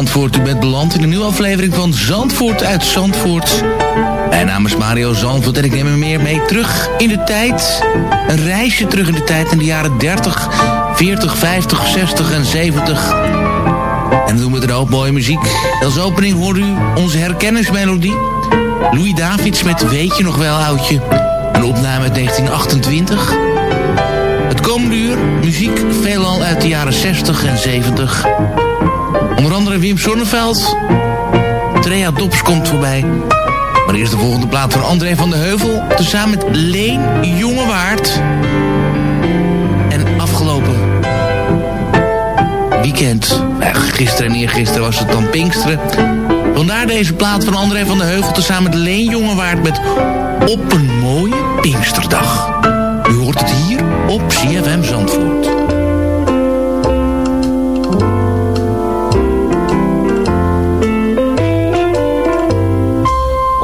Zandvoort, u bent beland in een nieuwe aflevering van Zandvoort uit Zandvoort. Mijn naam is Mario Zandvoort en ik neem u meer mee terug in de tijd. Een reisje terug in de tijd in de jaren 30, 40, 50, 60 en 70. En dan doen we er ook mooie muziek. Als opening hoort u onze herkenningsmelodie. Louis Davids met Weet je nog wel oudje. Een opname uit 1928. Het komende uur muziek veelal uit de jaren 60 en 70. Onder andere Wim Sonneveld. Trea Dops komt voorbij. Maar eerst de volgende plaat van André van de Heuvel. Tezamen met Leen Jongewaard. En afgelopen weekend, eh, gisteren en eergisteren was het dan Pinksteren. Vandaar deze plaat van André van de Heuvel... tezamen met Leen Jongewaard met Op een mooie Pinksterdag. U hoort het hier op CFM Zandvoort.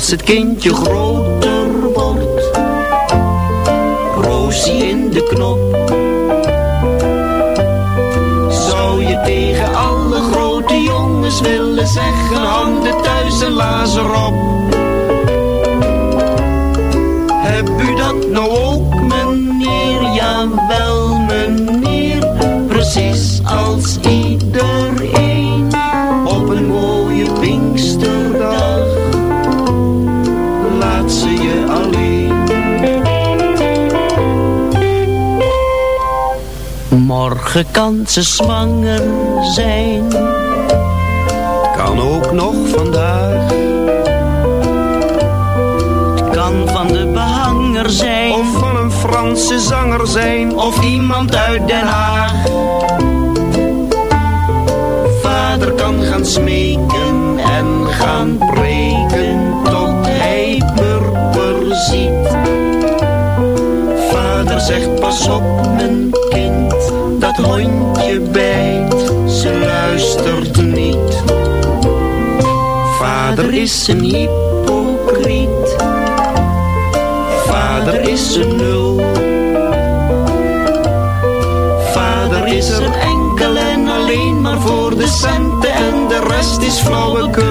Als het kindje groter in de knop. Zou je tegen alle grote jongens willen zeggen, handen thuis en lazer op. Morgen kan ze zwanger zijn. Kan ook nog vandaag. Het kan van de behanger zijn. Of van een Franse zanger zijn. Of iemand uit Den Haag. Vader kan gaan smeken en gaan breken. Tot hij purper ziet. Vader zegt pas op mijn Vader is een hypocriet, vader is een nul. Vader is er enkel en alleen maar voor de centen en de rest is flauwekul.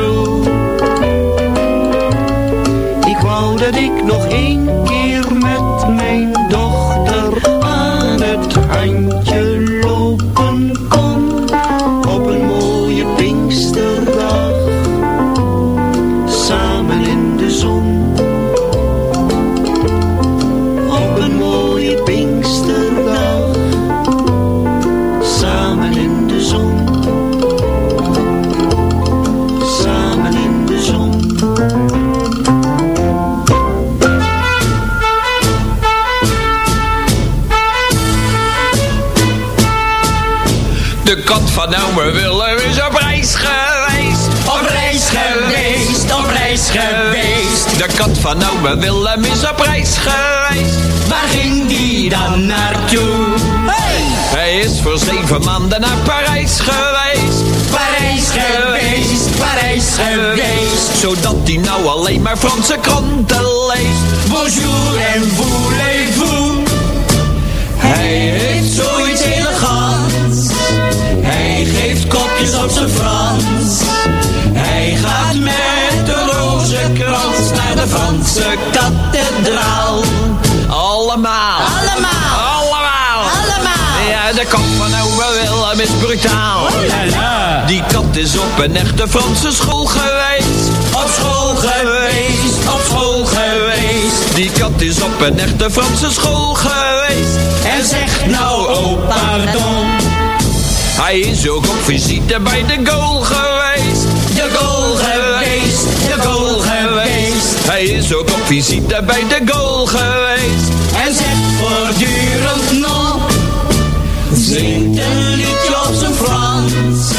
Van ome Willem is op reis geweest. Waar ging die dan naartoe? Hey! Hij is voor zeven maanden naar Parijs geweest. Parijs geweest, Parijs geweest. Zodat hij nou alleen maar Franse kranten leest. Bonjour en voulez-vous. Hij heeft zoiets elegants. Hij geeft kopjes op zijn Frans. Hij gaat met rozenkrans naar de Franse kathedraal. Allemaal. Allemaal. Allemaal. Allemaal. Ja, de kop van ome Willem is brutaal. Oh la la. Die kat is op een echte Franse school geweest. Op school geweest, op school geweest. Die kat is op een echte Franse school geweest. En zegt nou, oh pardon. Hij is ook op visite bij de goal geweest. Hij is ook op visite bij de goal geweest. En zegt voortdurend nog, zingt een liedje op zijn Frans.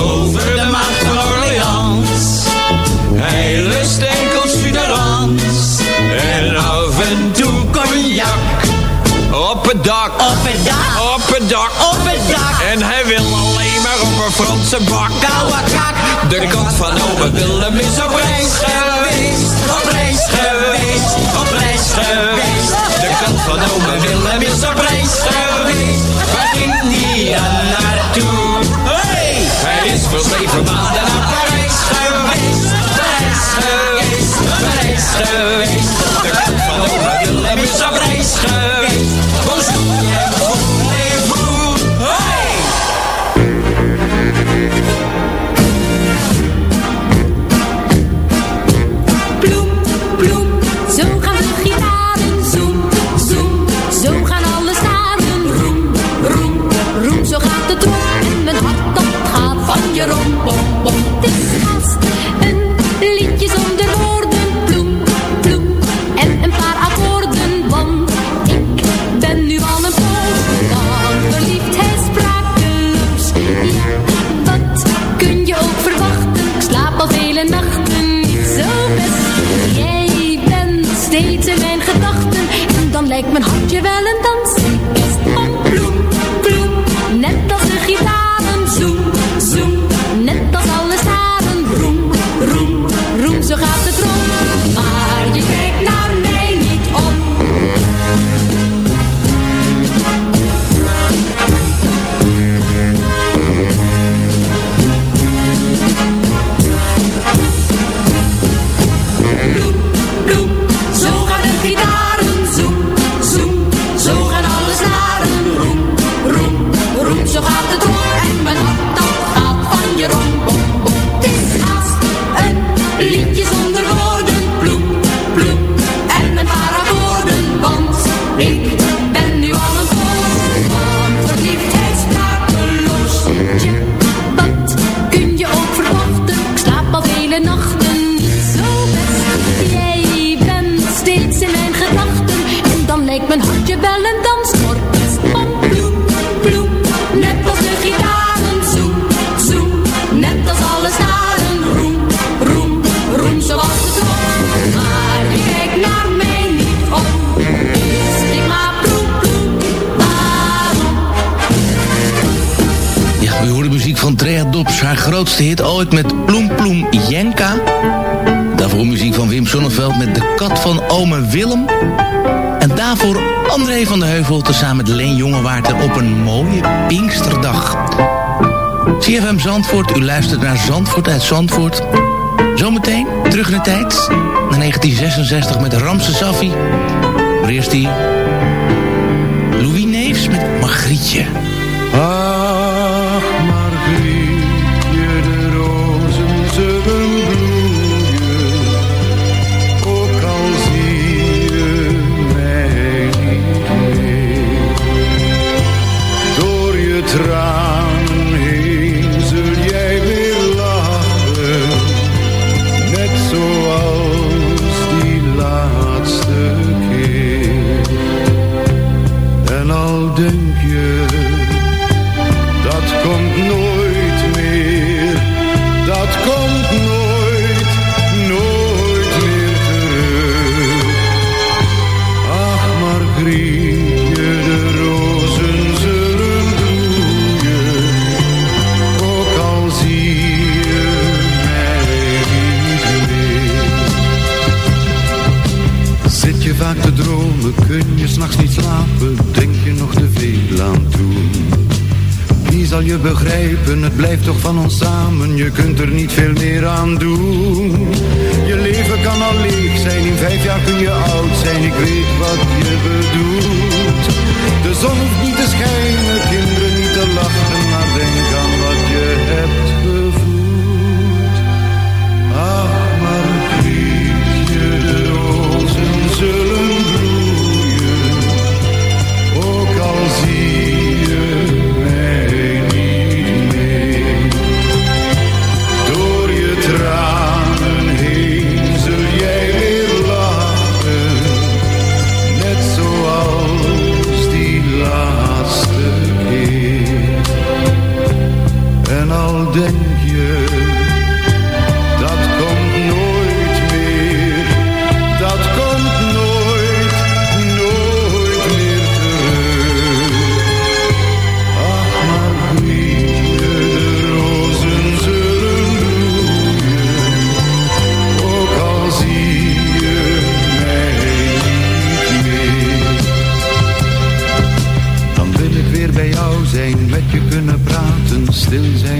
Over de macht van Orleans. Hij lust enkel Suderans. En af en toe cognac. Op het dak. Op het dak. Op het dak. Op. En hij wil alleen maar op een Franse bak. De kant van over Willem is op reis de kat van ome Willem is op reis geweest. Waar ging die dan naartoe? Hey! Hij is voor zeven maanden naar. Parijs geweest. Parijs geweest. Mijn hartje wel een dansorkest. Om bloem, net als de gitaren. Zoem, zoem, net als alle staren. Roem, roem, roem, zoals het hoort. Maar je kijkt naar mij niet om. Ik maar bloem? Ja, hoort de muziek van Trea Dobbs. Haar grootste hit ooit met Ploem Ploem Jenka. Daarvoor muziek van Wim Sonneveld met De Kat van Ome Willem. En daarvoor André van de Heuvel tezamen met Leen Jongewaarten op een mooie Pinksterdag. CFM Zandvoort, u luistert naar Zandvoort uit Zandvoort. Zometeen, terug in de tijd, naar 1966 met Ramse Safi. Maar eerst die Louis Neefs met Margrietje. Je vaak te dromen, kun je s'nachts niet slapen, denk je nog te veel aan toen. Wie zal je begrijpen, het blijft toch van ons samen, je kunt er niet veel meer aan doen. Je leven kan al leeg zijn, in vijf jaar kun je oud zijn, ik weet wat je bedoelt. De zon hoeft niet te schijnen, kinderen niet te lachen, denk je, dat komt nooit meer, dat komt nooit, nooit meer terug. Ach, maar vrienden, de rozen zullen bloeien, ook al zie je mij niet meer. Dan wil ik weer bij jou zijn, met je kunnen praten, stil zijn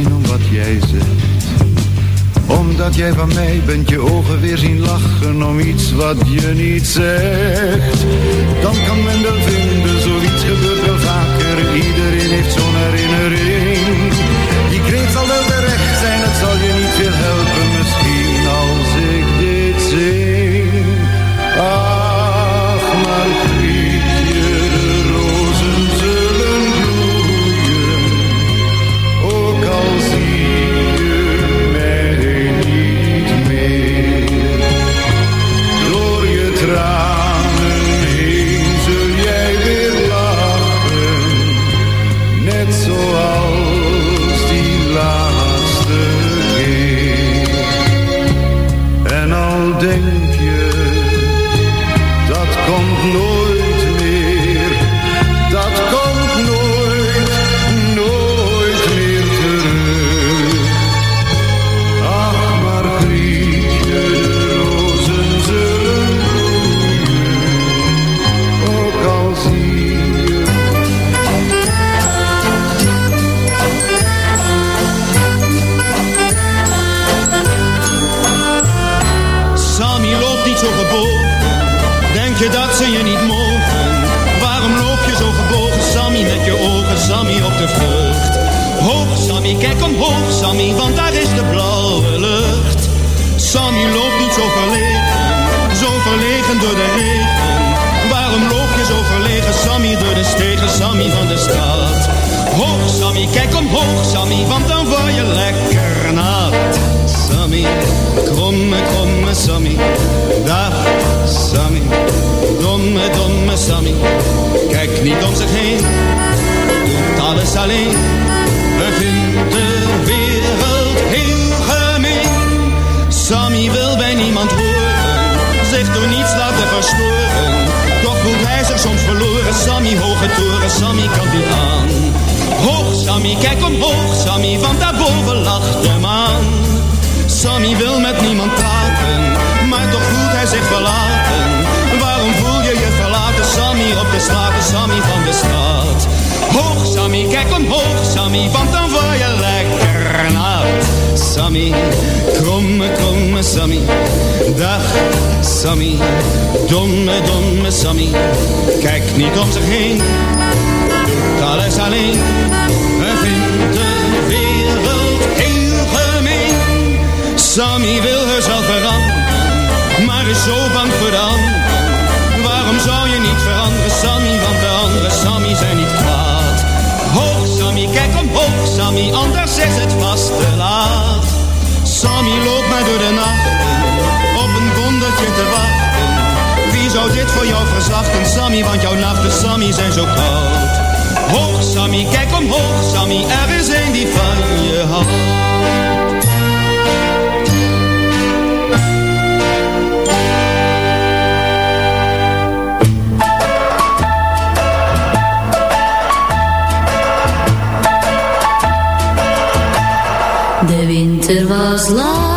jij van mij bent, je ogen weer zien lachen om iets wat je niet zegt. Dan kan men wel vinden, zoiets gebeurt wel vaker, iedereen heeft zo'n herinnering. Die kreet zal wel terecht zijn, het zal je niet veel helpen, Sammy, kijk omhoog Sammy, want daarboven lacht de maan. Sammy wil met niemand praten, maar toch voelt hij zich verlaten. Waarom voel je je verlaten, Sammy, op de straten, Sammy van de straat? Hoog Sammy, kijk omhoog Sammy, want dan word je lekker nat. Sammy, kromme, kromme Sammy, dag Sammy, domme, domme Sammy. Kijk niet om zich heen, alles alleen en de wereld heel gemeen. Sammy wil herzelf veranderen, maar is zo bang voor de anderen. Waarom zou je niet veranderen, Sammy, want de andere Sammy zijn niet kwaad. Hoog Sammy, kijk omhoog Sammy, anders is het vast te laat. Sammy loopt maar door de nacht, op een wondertje te wachten. Wie zou dit voor jou verzachten, Sammy, want jouw nachten, Sammy, zijn zo koud. Hoog Sammy, kijk omhoog Sammy, er is een die van je houdt. De winter was lang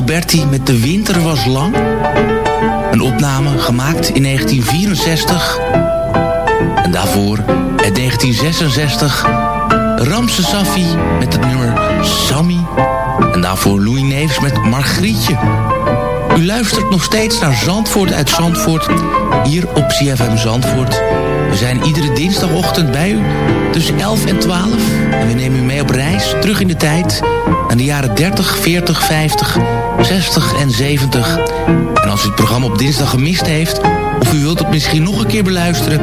Alberti met De Winter was lang. Een opname gemaakt in 1964. En daarvoor in 1966 Ramse Safi met het nummer Sammy. En daarvoor Louis Neefs met Margrietje. U luistert nog steeds naar Zandvoort uit Zandvoort, hier op CFM Zandvoort. We zijn iedere dinsdagochtend bij u tussen 11 en 12. En we nemen u mee op reis terug in de tijd aan de jaren 30, 40, 50, 60 en 70. En als u het programma op dinsdag gemist heeft... of u wilt het misschien nog een keer beluisteren...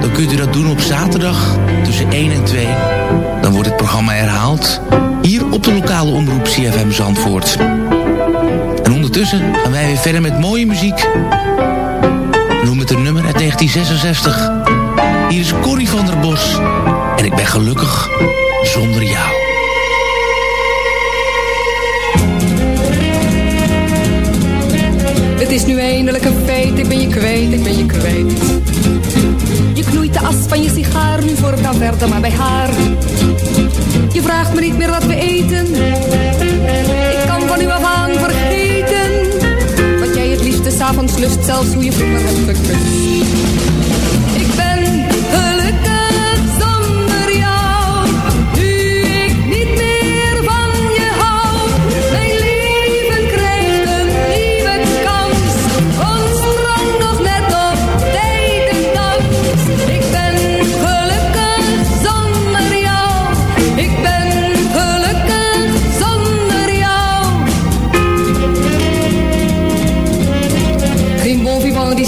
dan kunt u dat doen op zaterdag tussen 1 en 2. Dan wordt het programma herhaald hier op de lokale omroep CFM Zandvoort. En ondertussen gaan wij weer verder met mooie muziek. Noem het een nummer uit 1966. Hier is Corrie van der Bos. En ik ben gelukkig zonder jou. Ik ben je kwijt, ik ben je kwijt. Je knoeit de as van je sigaar, nu voor dan verder maar bij haar. Je vraagt me niet meer wat we eten. Ik kan van u af vergeten. Wat jij het liefste s'avonds lust, zelfs hoe je vroeger hebt gekust.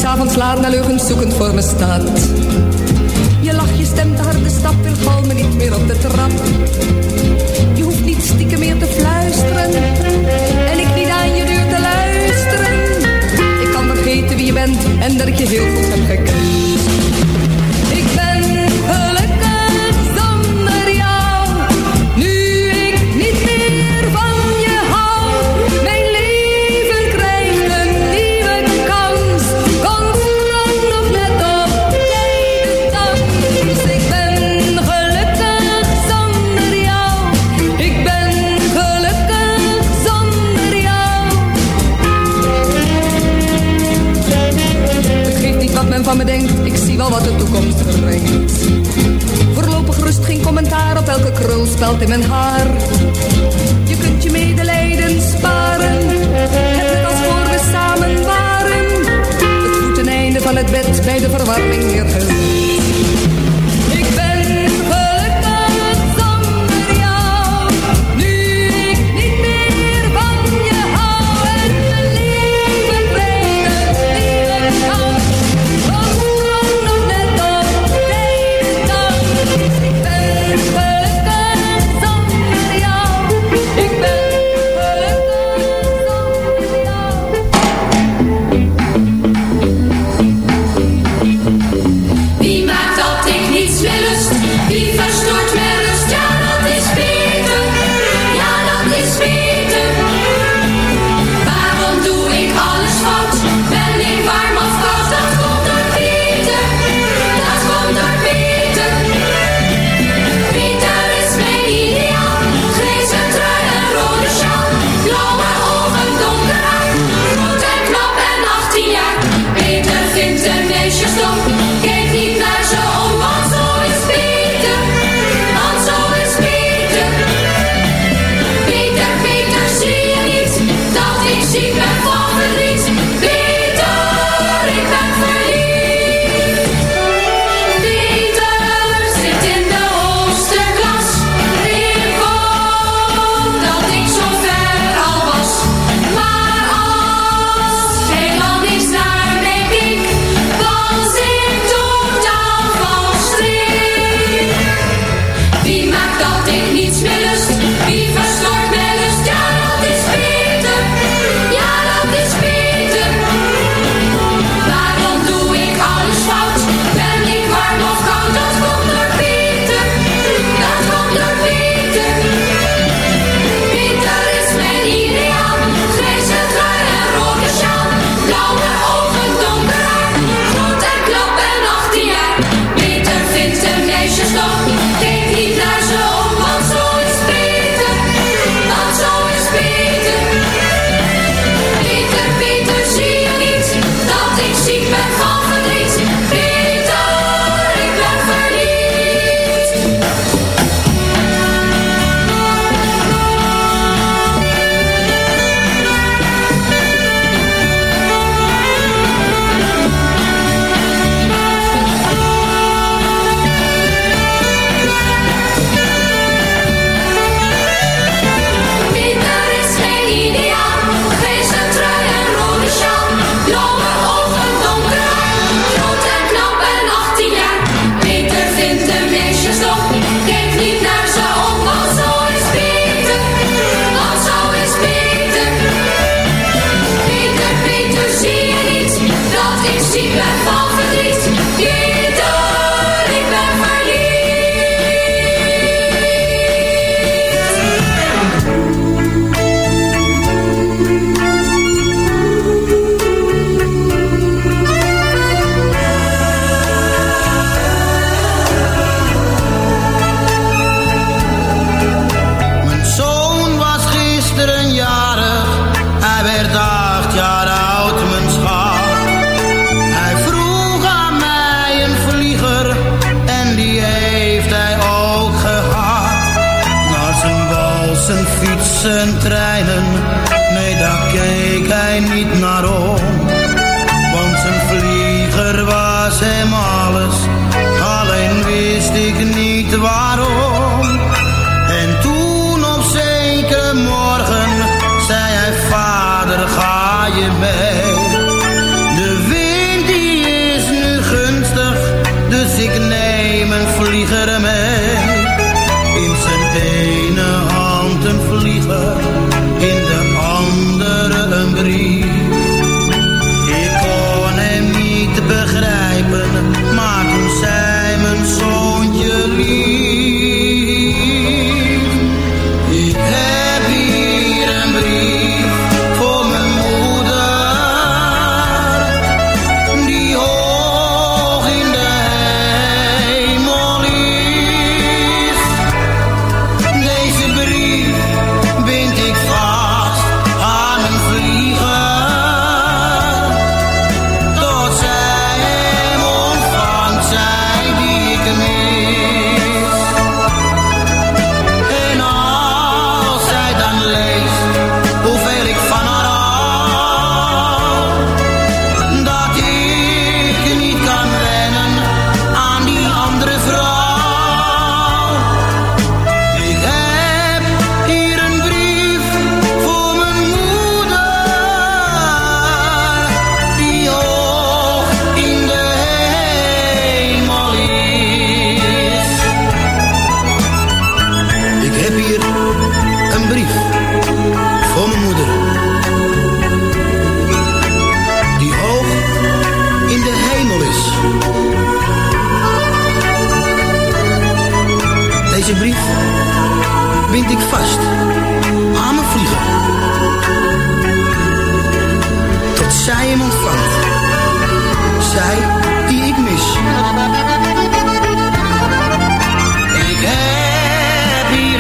S'avonds laat naar leugens zoekend voor me staat. Je lach, je stem, de harde stap, weer val me niet meer op de trap. Je hoeft niet stiekem meer te fluisteren. En ik niet aan je deur te luisteren. Ik kan vergeten wie je bent en dat ik je heel goed heb gekend. Wat de toekomst brengt. Voorlopig rust geen commentaar op elke krul speld in mijn haar. Je kunt je medelijden sparen, heb het als voor we samen waren. Het voeteneinde van het bed bij de verwarming neergezet.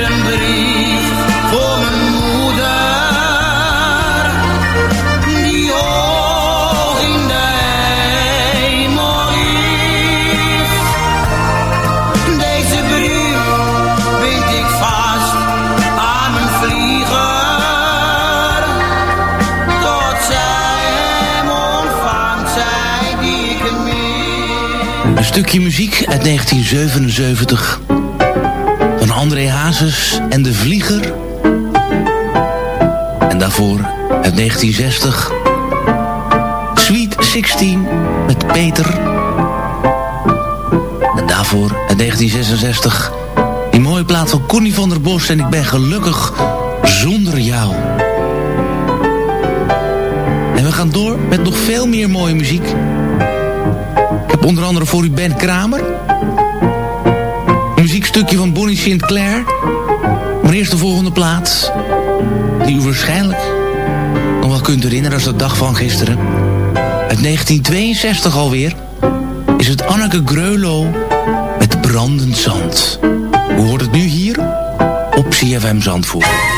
Een brief voor mijn moeder. Die hoog in. Deze brief bind ik vast aan mijn vlieger. Tot zij hem ontvangt, zij ik mis. Een stukje muziek uit 1977 van André Hazes en de Vlieger. En daarvoor uit 1960 Sweet 16 met Peter. En daarvoor uit 1966 die mooie plaat van Connie van der Bos en ik ben gelukkig zonder jou. En we gaan door met nog veel meer mooie muziek. Ik heb onder andere voor u Ben Kramer. Muziekstukje van Bonnie Sinclair. Maar eerst de volgende plaats. Die u waarschijnlijk nog wel kunt herinneren als de dag van gisteren. Uit 1962 alweer. Is het Anneke Greulow met brandend zand. Hoe hoort het nu hier? Op CFM Zandvoort.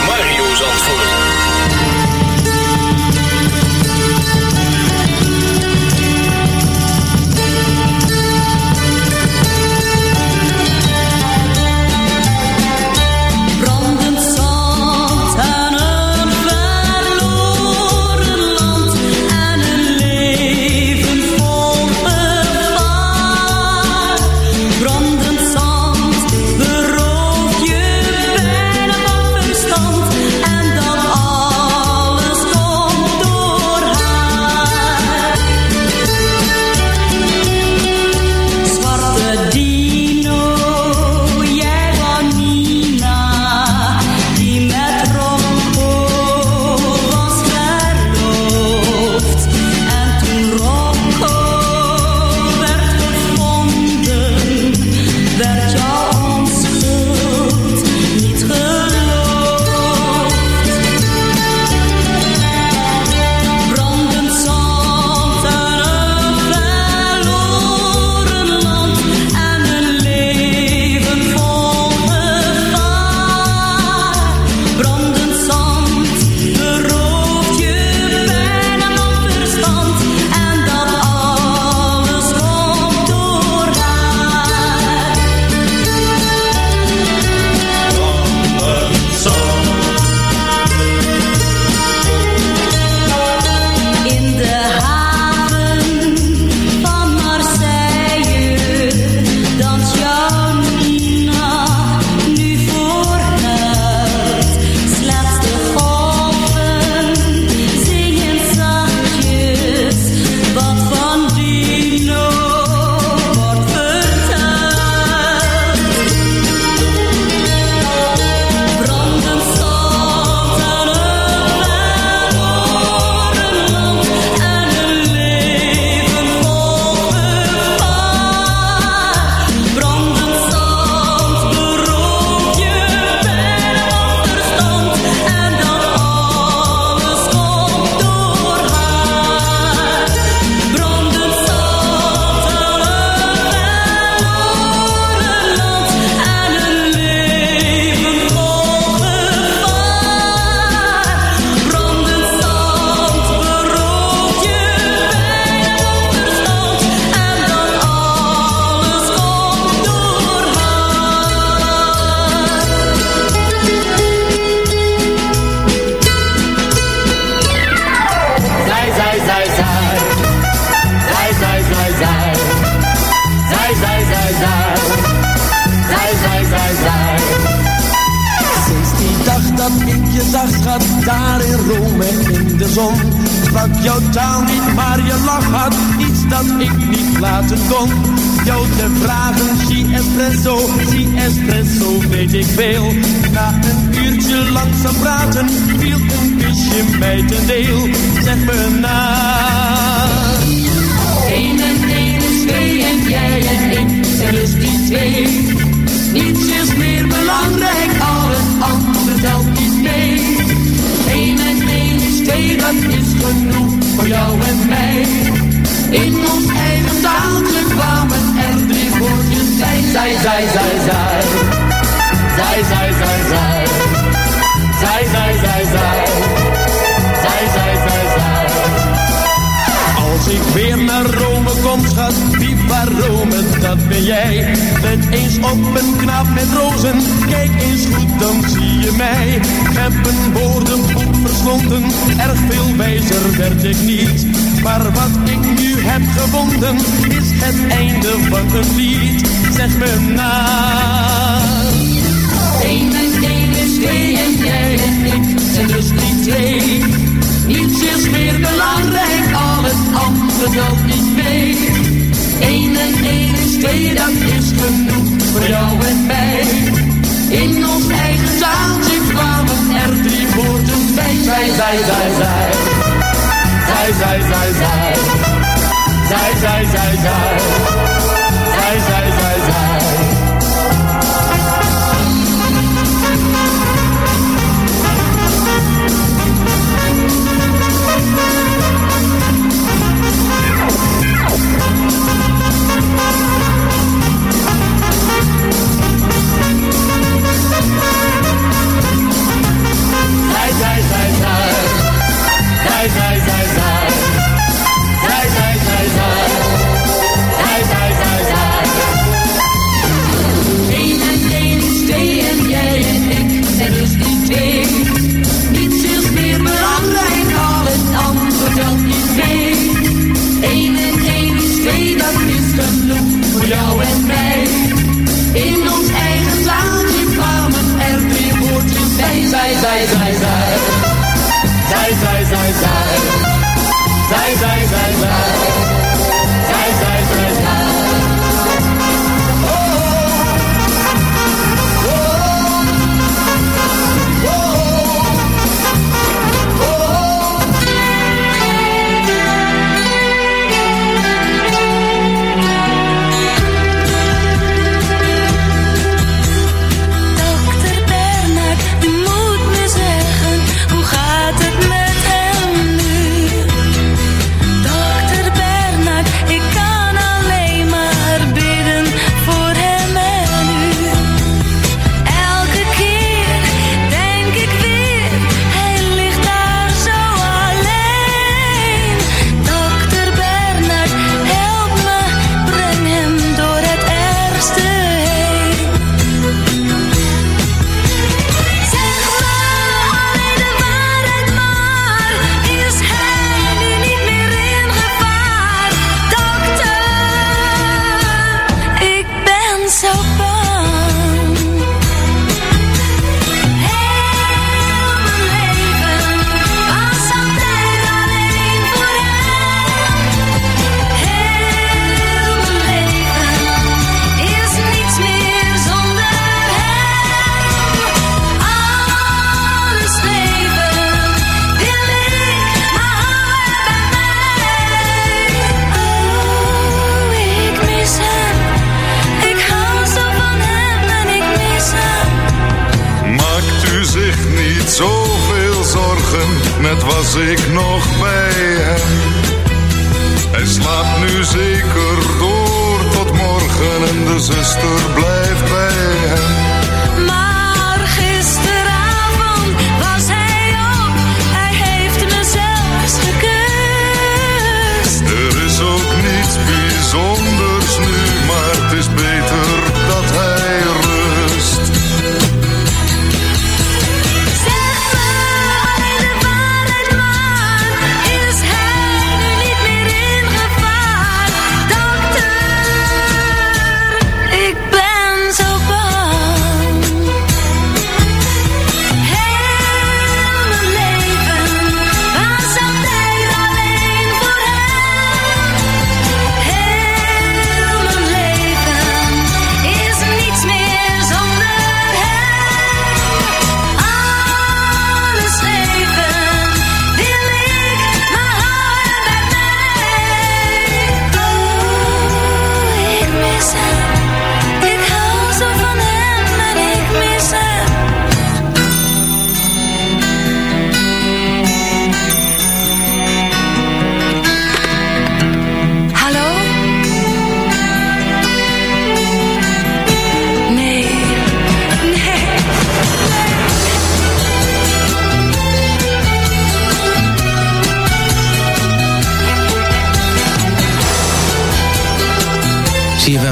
in Rome in de zon. Sprak jouw taal niet, maar je lach had iets dat ik niet laten kon. Jou te vragen, si espresso, si espresso, weet ik veel. Na een uurtje langzaam praten, viel een kusje mij ten deel. Zeg me na. Eén en één is twee en jij en ik, zelfs die twee. Niets is meer belangrijk, al het andere telt niet mee. Eén en één is genoeg voor jou en mij. In ons eigen taaltje kwamen er drie woordjes bij. Zij, zij, zij. Zij, zij, zij, zij. Zij, zij, zij, zij. Zij, ik weer naar Rome kom, schat, viva Rome, dat ben jij. Let eens op een knaap met rozen, kijk eens goed, dan zie je mij. Ik heb een woordenboek verslonden, erg veel wijzer werd ik niet. Maar wat ik nu heb gevonden, is het einde van een lied. Zeg me na. Eén en één is twee en jij en ik zijn dus niet twee. Niets is meer belangrijk, al het andere telt niet mee. Eén en één is twee, dat is genoeg voor jou en mij. In ons eigen zaaltje kwamen er drie woorden bij. Zij, zij, zij. Zij, zij, zij, zij. Zij, zij, zij, zij. Zij,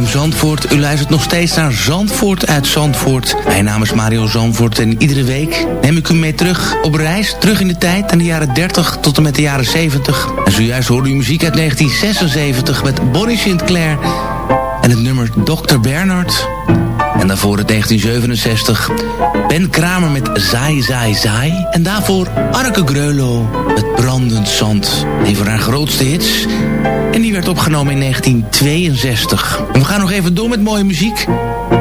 Zandvoort. U luistert nog steeds naar Zandvoort uit Zandvoort. Mijn naam is Mario Zandvoort en iedere week neem ik u mee terug op reis. Terug in de tijd, aan de jaren 30 tot en met de jaren 70. En zojuist hoorde u muziek uit 1976 met Bonnie Sinclair... en het nummer Dr. Bernard... En daarvoor het 1967 Ben Kramer met Zai Zai Zai. En daarvoor Arke Greulo met Brandend Zand. Een van haar grootste hits. En die werd opgenomen in 1962. En we gaan nog even door met mooie muziek.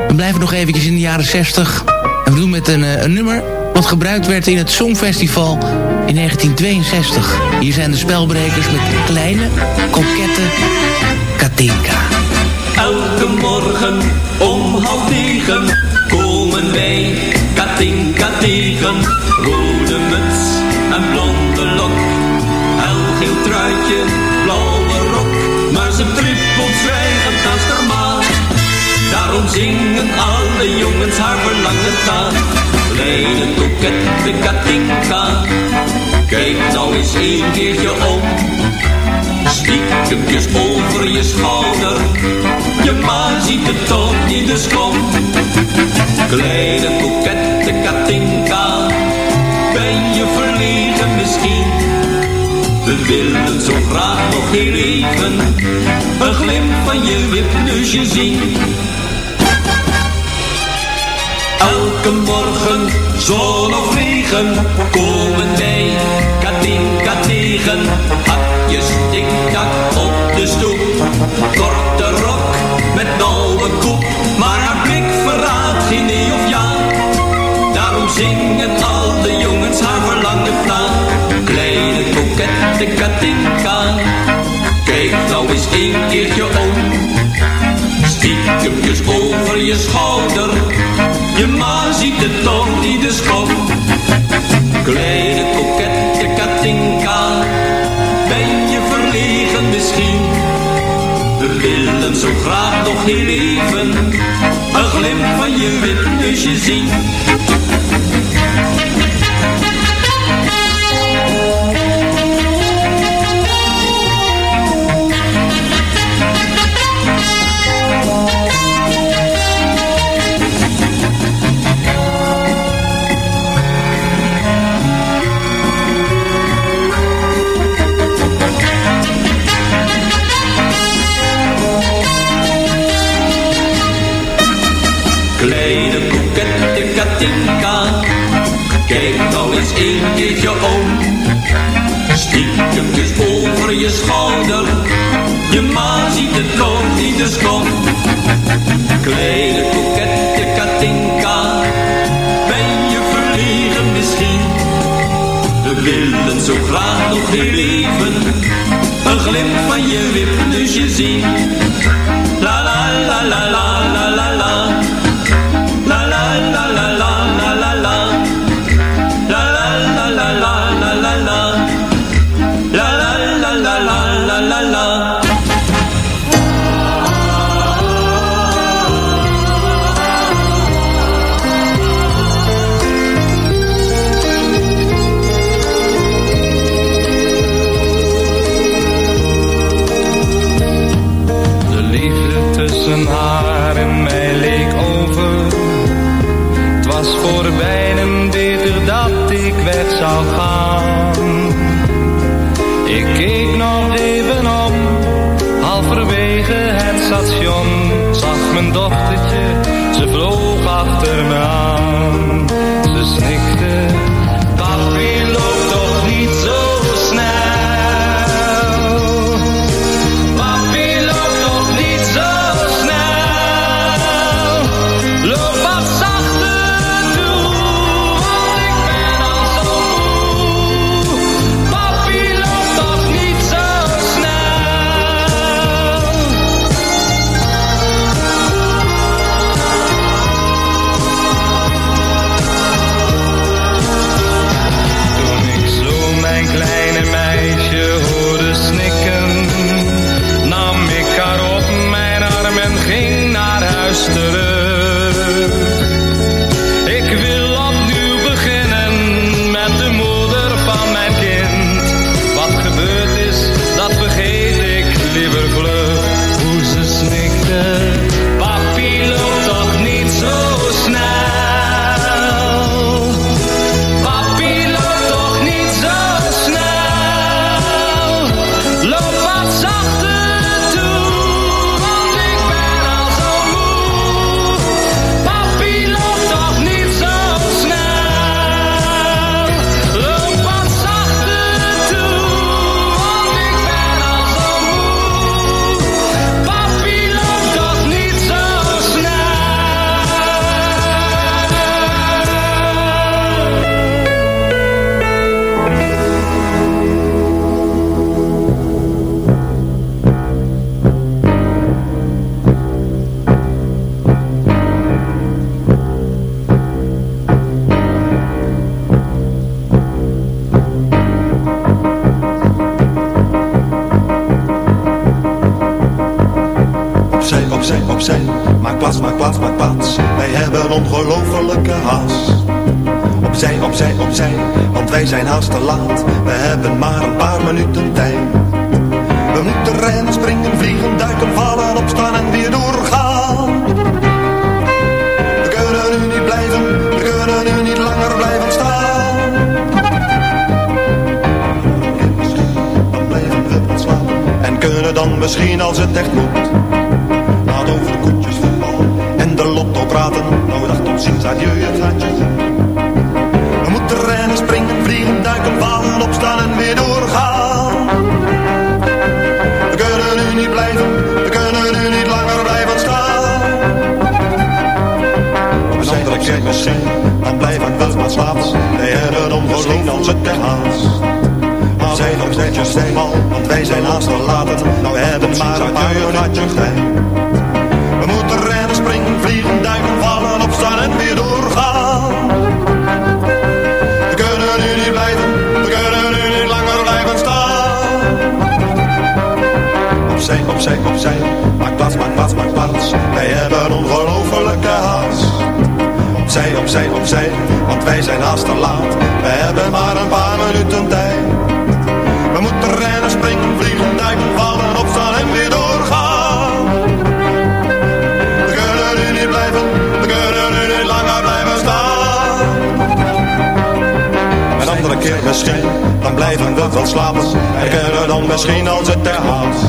We blijven nog eventjes in de jaren 60. En we doen met een, eh, een nummer wat gebruikt werd in het Songfestival in 1962. Hier zijn de spelbrekers met kleine, kokette Katinka. Elke morgen om half negen komen wij Katinka tegen. Rode muts en blonde lok, helgeel truitje, Zingen alle jongens haar verlangen taal. Kleine kokette Katinka, kijk nou eens een keertje om. Stiekempjes over je schouder, je ma ziet het toch niet, dus kom. Kleine kokette Katinka, ben je verlegen misschien? We willen zo graag nog heel even, een glimp van je wipneusje zien. Elke morgen, zon of regen, komen wij Katinka tegen. Hakjes tik-tak op de stoep, korte rok met nauwe koep. Maar haar blik verraadt geen nee of ja. Daarom zingen al de jongens haar verlangen na. Kleine kokette Katinka, kijk nou eens een keertje om. Stiekempjes over je schouder, je ma ziet het toch niet, dus kom. Kleine kokette Katinka, ben je verlegen misschien? We willen zo graag nog heel even, een glimp van je wipneusje zien. Kijk nou eens een keertje om. Stiekempjes over je schouder, je ma ziet het toch niet, dus kom. Kleine kokette Katinka, ben je verlegen misschien? We willen zo graag nog heel even, een glimp van je wipneusje zien. Misschien als het echt moet. Laat over koetjes voetbal en de lotto praten. Nou dag tot ziens, adieu, het gaat je goed. We moeten rennen, springen, vliegen, duiken, vallen, opstaan en weer doorgaan. We kunnen nu niet blijven, we kunnen nu niet langer blijven staan. Op een keer misschien, dan blijf ik wel maar slapen. Wij hebben ongelooflijk als het haast. Nog netjes want wij zijn haast verlaten. Nou we hebben maar een paar minuutjes tijd. We moeten rennen, springen, vliegen, duiken, vallen, opstaan en weer doorgaan. We kunnen nu niet blijven, we kunnen nu niet langer blijven staan. Opzij, opzij, opzij, maak plaats, maak plaats, maak plaats. Wij hebben ongelofelijke haast. Opzij, opzij, opzij, want wij zijn haast te laat. We hebben maar een paar minuten tijd. We moeten rennen, springen, vliegen, duiken, vallen, opstaan en weer doorgaan. We kunnen nu niet blijven, we kunnen nu niet langer blijven staan. Een andere keer misschien, dan blijven we wel slapen. En kunnen dan misschien als het haast.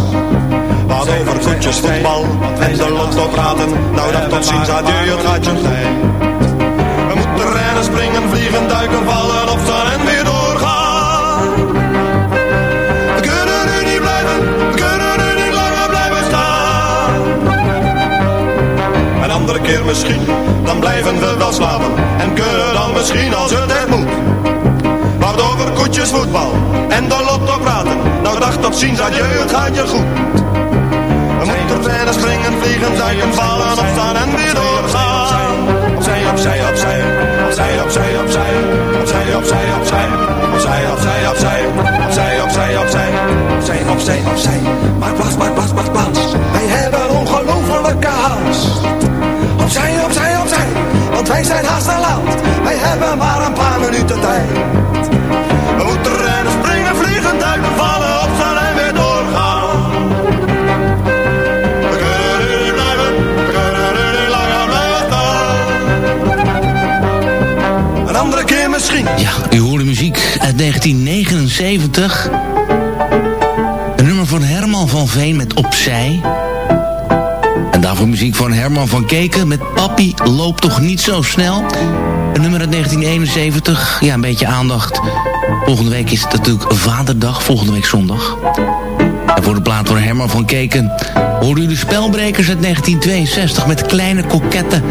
Wat over koetjes, voetbal en de lotto praten. Nou dan tot ziens, adieu, het gaat je tijd. We moeten rennen, springen, vliegen, duiken, vallen, opstaan en keer misschien, dan blijven we wel slapen. En kunnen dan misschien als het echt moet. Wat over koetjes, voetbal en de lotto praten. Nou dag tot ziens, adieu, het gaat je goed. We moeten rennen, springen, vliegen, duiken, vallen, opstaan en weer doorgaan. Opzij, opzij, opzij, opzij, opzij, opzij, opzij, opzij, opzij, opzij, opzij, opzij, opzij, opzij, opzij, opzij, opzij, opzij. Maar plaats, maar plaats, maar plaats. Wij hebben ongelofelijke haast. Want wij zijn haast te laat. Wij hebben maar een paar minuten tijd. We moeten rennen, springen, vliegen, duiken, vallen, opstaan en weer doorgaan. We kunnen niet blijven, we kunnen niet langer blijven staan. Een andere keer misschien. Ja, u hoorde muziek uit 1979. Een nummer van Herman van Veen met Opzij. Daarvoor muziek van Herman van Keken met Papi loopt toch niet zo snel. Een nummer uit 1971. Ja, een beetje aandacht. Volgende week is het natuurlijk Vaderdag, volgende week zondag. En voor de plaat van Herman van Keken hoorde u de Spelbrekers uit 1962 met kleine kokette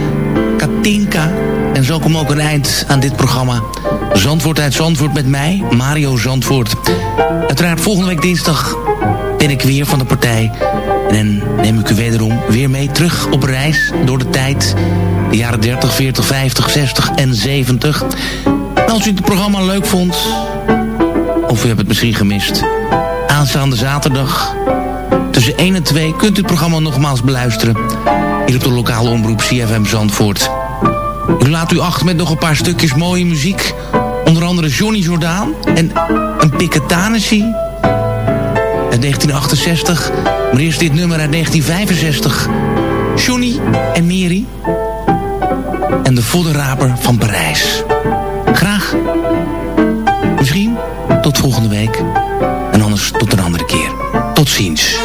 Katinka. En zo komt ook een eind aan dit programma. Zandvoort uit Zandvoort met mij, Mario Zandvoort. Uiteraard volgende week dinsdag ben ik weer van de partij. En neem ik u wederom weer mee terug op reis door de tijd. De jaren 30, 40, 50, 60 en 70. En als u het programma leuk vond, of u hebt het misschien gemist... aanstaande zaterdag tussen 1 en 2 kunt u het programma nogmaals beluisteren. Hier op de lokale omroep CFM Zandvoort. Ik laat u achter met nog een paar stukjes mooie muziek. Onder andere Johnny Jordaan en een Piketanessie uit 1968. Maar eerst dit nummer uit 1965. Johnny en Mary. En de voddenraper van Parijs. Graag. Misschien tot volgende week. En anders tot een andere keer. Tot ziens.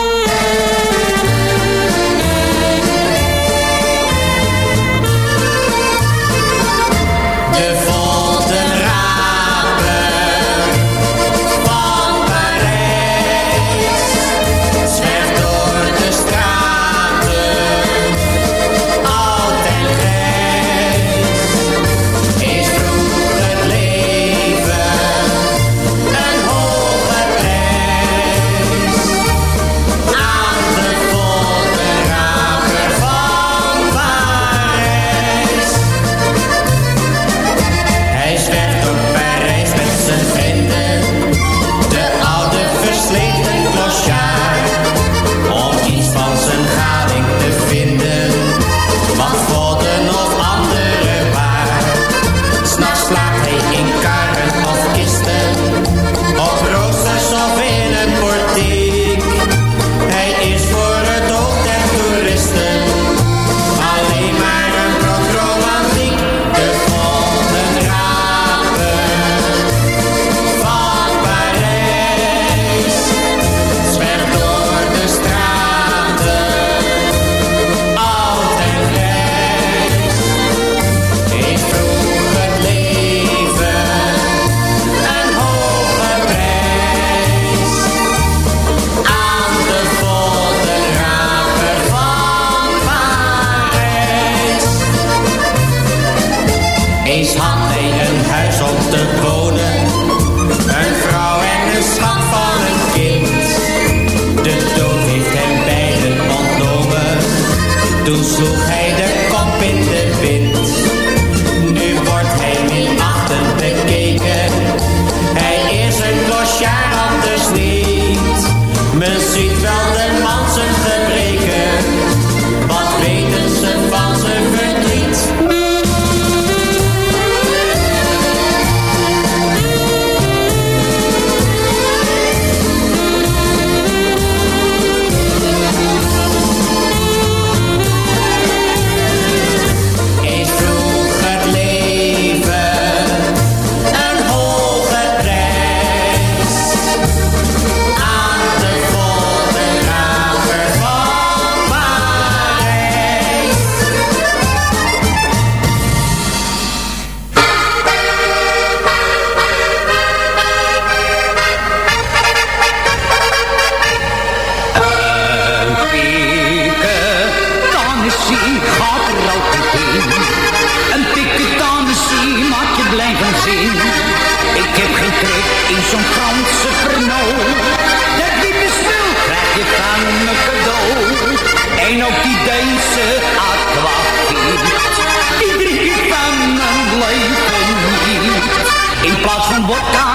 Vodka,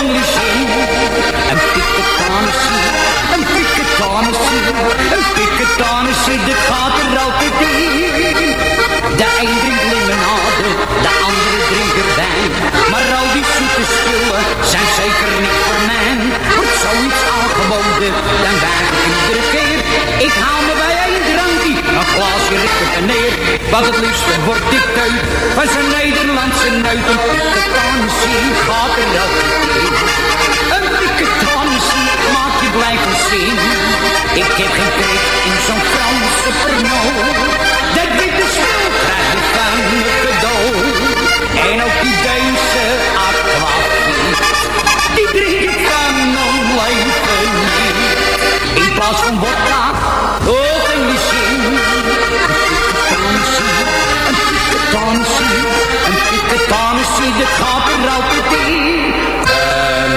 English in. Een piketanessie, een piketanessie, een piketanessie, dat gaat er altijd in. De een drinkt limonade, de andere drinkt er wijn. Maar al die zoete spullen zijn zeker niet voor mij. Wordt zoiets aangeboden, dan wijs ik iedere keer. Ik haal me bij één drankje, een glaasje richt er neer. Wat het liefste wordt ik teut van zijn Nederlandse neut. Een piketanessie gaat er altijd in. Een piketanessie maakt je blijven zien. Ik heb geen trek in zo'n Franse Pernod. Dat witte spul krijg je van me cadeau. En ook die Deense aquavit. Die drink ik van mijn leven. In plaats van vodka, piketanessie, een piketanessie, dat gaat er altijd in. Een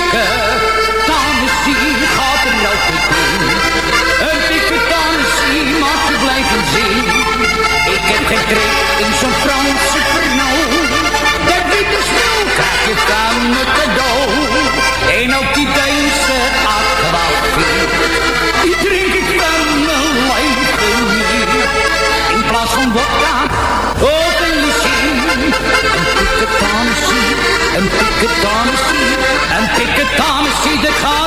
piketanessie gaat er altijd in. Een piketanessie mag je blijven zien. Ik heb geen trek in zo'n Franse Pernod. Dat witte spul krijg je van me Een piketanessie, een piketanessie, een piketanessie, dat gaat